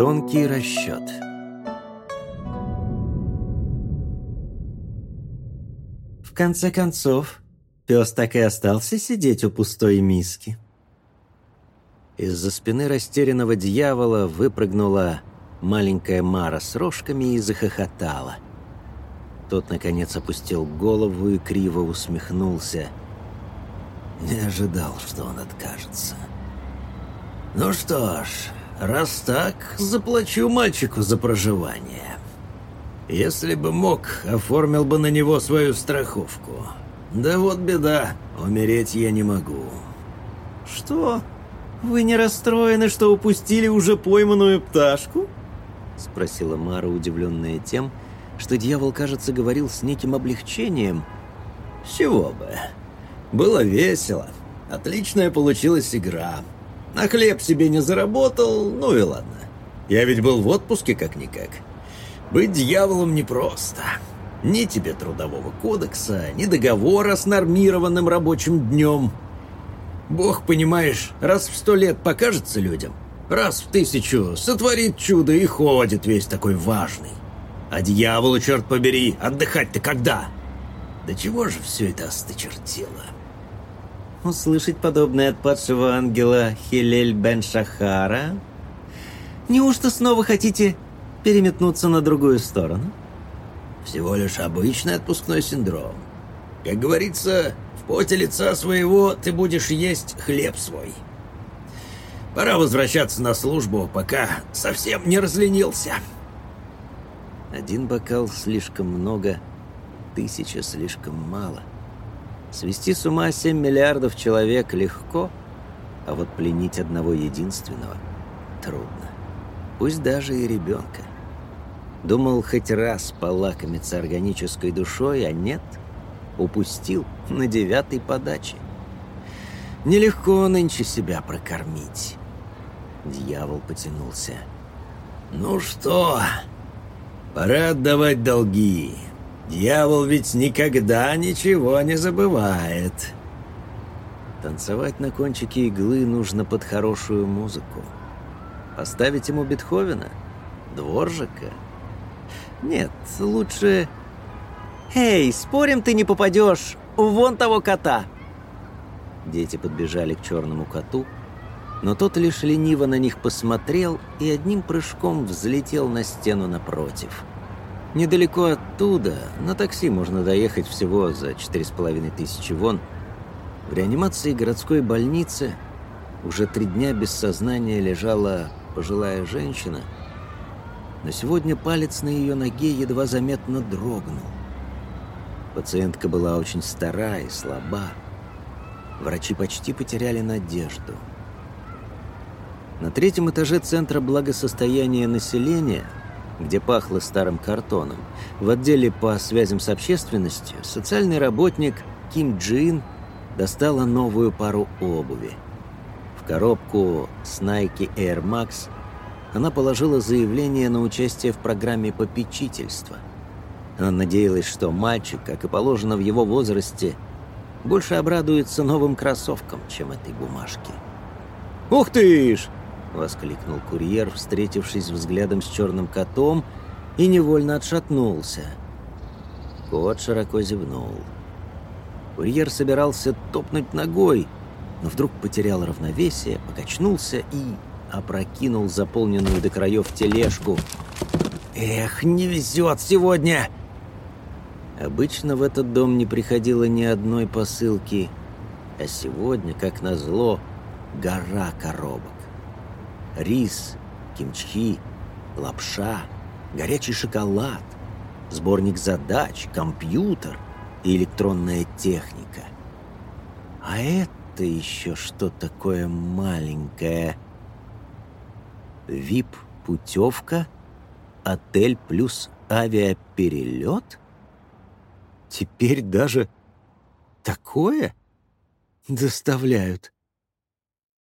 Тонкий расчет. В конце концов, пес так и остался сидеть у пустой миски. Из-за спины растерянного дьявола выпрыгнула маленькая Мара с рожками и захохотала. Тот, наконец, опустил голову и криво усмехнулся. Не ожидал, что он откажется. Ну что ж, раз так, заплачу мальчику за проживание. Если бы мог, оформил бы на него свою страховку. Да вот беда, умереть я не могу. Что? Вы не расстроены, что упустили уже пойманную пташку? Спросила Мара, удивленная тем, что дьявол, кажется, говорил с неким облегчением. Чего бы? Было весело. Отличная получилась игра. На хлеб себе не заработал, ну и ладно. Я ведь был в отпуске как-никак. Быть дьяволом непросто. Ни тебе трудового кодекса, ни договора с нормированным рабочим днем. Бог, понимаешь, раз в сто лет покажется людям, раз в тысячу сотворит чудо и ходит весь такой важный. А дьяволу, черт побери, отдыхать-то когда? Да чего же все это осточертело? Услышать подобное от падшего ангела Хилель бен Шахара? Неужто снова хотите переметнуться на другую сторону? Всего лишь обычный отпускной синдром. Как говорится, в поте лица своего ты будешь есть хлеб свой. Пора возвращаться на службу, пока совсем не разленился. Один бокал слишком много, тысяча слишком мало. Свести с ума 7 миллиардов человек легко, а вот пленить одного единственного трудно. Пусть даже и ребенка. Думал хоть раз полакомиться органической душой, а нет, упустил на девятой подаче. Нелегко нынче себя прокормить. Дьявол потянулся. «Ну что, пора отдавать долги». Дьявол ведь никогда ничего не забывает. Танцевать на кончике иглы нужно под хорошую музыку. Поставить ему Бетховена? Дворжика? Нет, лучше... «Эй, спорим, ты не попадешь вон того кота!» Дети подбежали к черному коту, но тот лишь лениво на них посмотрел и одним прыжком взлетел на стену напротив. Недалеко оттуда, на такси можно доехать всего за четыре с половиной тысячи вон. В реанимации городской больницы уже три дня без сознания лежала пожилая женщина, но сегодня палец на ее ноге едва заметно дрогнул. Пациентка была очень стара и слаба. Врачи почти потеряли надежду. На третьем этаже Центра благосостояния населения – где пахло старым картоном. В отделе по связям с общественностью социальный работник Ким Джин достала новую пару обуви. В коробку с Nike Air Max она положила заявление на участие в программе попечительства. Она надеялась, что мальчик, как и положено в его возрасте, больше обрадуется новым кроссовкам, чем этой бумажке. «Ух ты ж!» — воскликнул курьер, встретившись взглядом с черным котом, и невольно отшатнулся. Кот широко зевнул. Курьер собирался топнуть ногой, но вдруг потерял равновесие, покачнулся и опрокинул заполненную до краев тележку. «Эх, не везет сегодня!» Обычно в этот дом не приходило ни одной посылки, а сегодня, как назло, гора коробок рис, кимчхи, лапша, горячий шоколад, сборник задач, компьютер и электронная техника. А это еще что такое маленькое? ВИП-путевка, отель плюс авиаперелет? Теперь даже такое доставляют.